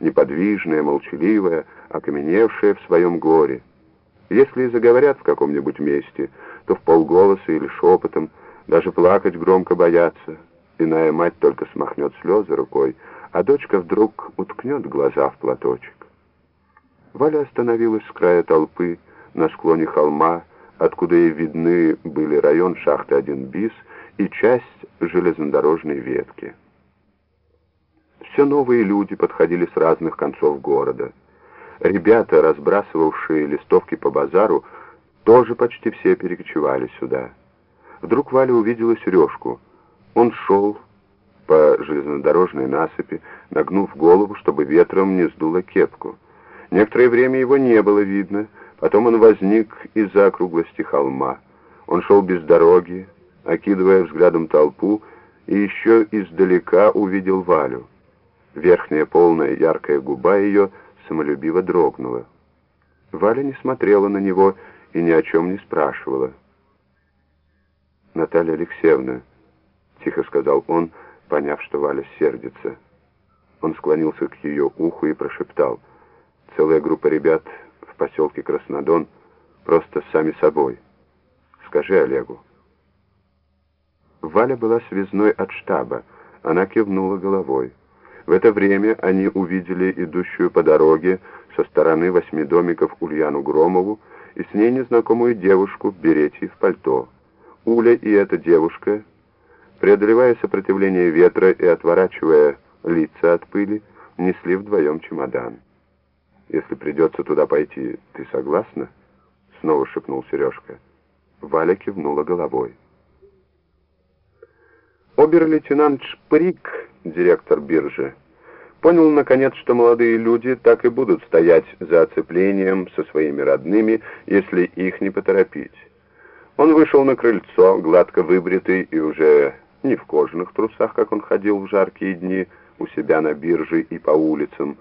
неподвижная, молчаливая, окаменевшая в своем горе. Если и заговорят в каком-нибудь месте, то в полголоса или шепотом, даже плакать громко боятся. Иная мать только смахнет слезы рукой, а дочка вдруг уткнет глаза в платочек. Валя остановилась с края толпы на склоне холма, откуда и видны были район шахты 1 БИС и часть железнодорожной ветки. Все новые люди подходили с разных концов города. Ребята, разбрасывавшие листовки по базару, тоже почти все перекочевали сюда. Вдруг Валя увидела Сережку. Он шел по железнодорожной насыпи, нагнув голову, чтобы ветром не сдуло кепку. Некоторое время его не было видно, потом он возник из-за округлости холма. Он шел без дороги, окидывая взглядом толпу, и еще издалека увидел Валю. Верхняя полная яркая губа ее самолюбиво дрогнула. Валя не смотрела на него и ни о чем не спрашивала. «Наталья Алексеевна», — тихо сказал он, поняв, что Валя сердится. Он склонился к ее уху и прошептал. «Целая группа ребят в поселке Краснодон просто сами собой. Скажи Олегу». Валя была связной от штаба. Она кивнула головой. В это время они увидели идущую по дороге со стороны восьми домиков Ульяну Громову и с ней незнакомую девушку в в пальто. Уля и эта девушка, преодолевая сопротивление ветра и отворачивая лица от пыли, несли вдвоем чемодан. «Если придется туда пойти, ты согласна?» — снова шепнул Сережка. Валя кивнула головой. Обер-лейтенант Шприк, директор биржи, понял наконец, что молодые люди так и будут стоять за оцеплением со своими родными, если их не поторопить. Он вышел на крыльцо, гладко выбритый и уже не в кожаных трусах, как он ходил в жаркие дни у себя на бирже и по улицам,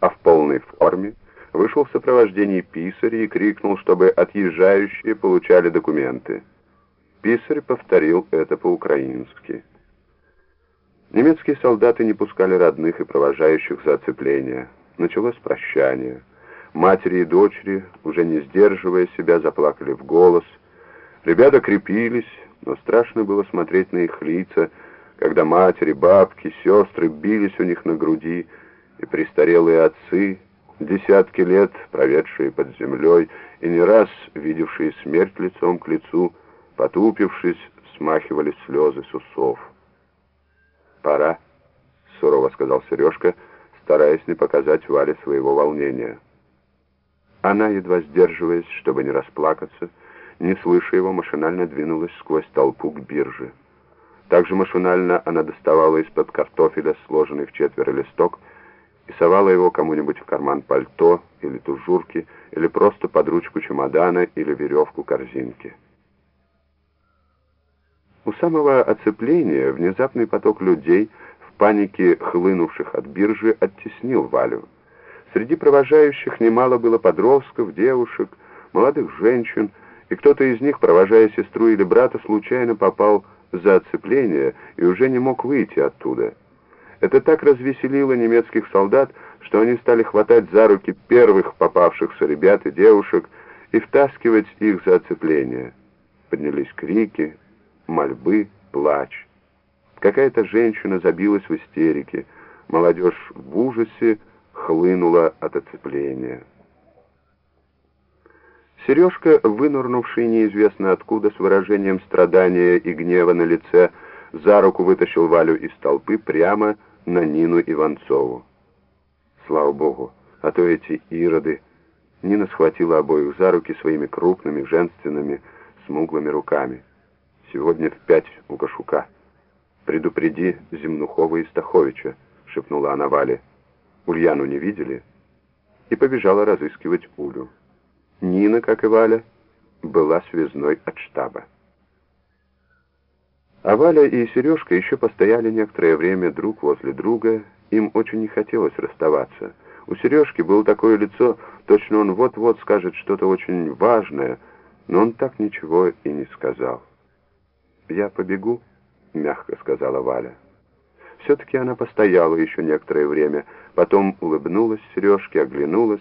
а в полной форме, вышел в сопровождении писаря и крикнул, чтобы отъезжающие получали документы. Писарь повторил это по-украински. Немецкие солдаты не пускали родных и провожающих за оцепление. Началось прощание. Матери и дочери, уже не сдерживая себя, заплакали в голос. Ребята крепились, но страшно было смотреть на их лица, когда матери, бабки, сестры бились у них на груди, и престарелые отцы, десятки лет проведшие под землей и не раз видевшие смерть лицом к лицу, потупившись, смахивали слезы с усов. «Пора», — сурово сказал Сережка, стараясь не показать Вале своего волнения. Она, едва сдерживаясь, чтобы не расплакаться, не слыша его, машинально двинулась сквозь толпу к бирже. Также машинально она доставала из-под картофеля сложенный в четверо листок и совала его кому-нибудь в карман пальто или тужурки, или просто под ручку чемодана или веревку корзинки. У самого оцепления внезапный поток людей, в панике хлынувших от биржи, оттеснил Валю. Среди провожающих немало было подростков, девушек, молодых женщин, и кто-то из них, провожая сестру или брата, случайно попал за оцепление и уже не мог выйти оттуда. Это так развеселило немецких солдат, что они стали хватать за руки первых попавшихся ребят и девушек и втаскивать их за оцепление. Поднялись крики, мольбы, плач. Какая-то женщина забилась в истерике. Молодежь в ужасе хлынула от оцепления. Сережка, вынурнувший неизвестно откуда с выражением страдания и гнева на лице, за руку вытащил Валю из толпы прямо на Нину Иванцову. Слава Богу, а то эти ироды... Нина схватила обоих за руки своими крупными, женственными, смуглыми руками. Сегодня в пять у Кашука. Предупреди Земнухова и Стаховича, шепнула она Вале. Ульяну не видели? И побежала разыскивать Улю. Нина, как и Валя, была связной от штаба. А Валя и Сережка еще постояли некоторое время друг возле друга, им очень не хотелось расставаться. У Сережки было такое лицо, точно он вот-вот скажет что-то очень важное, но он так ничего и не сказал. «Я побегу», — мягко сказала Валя. Все-таки она постояла еще некоторое время, Потом улыбнулась Сережке, оглянулась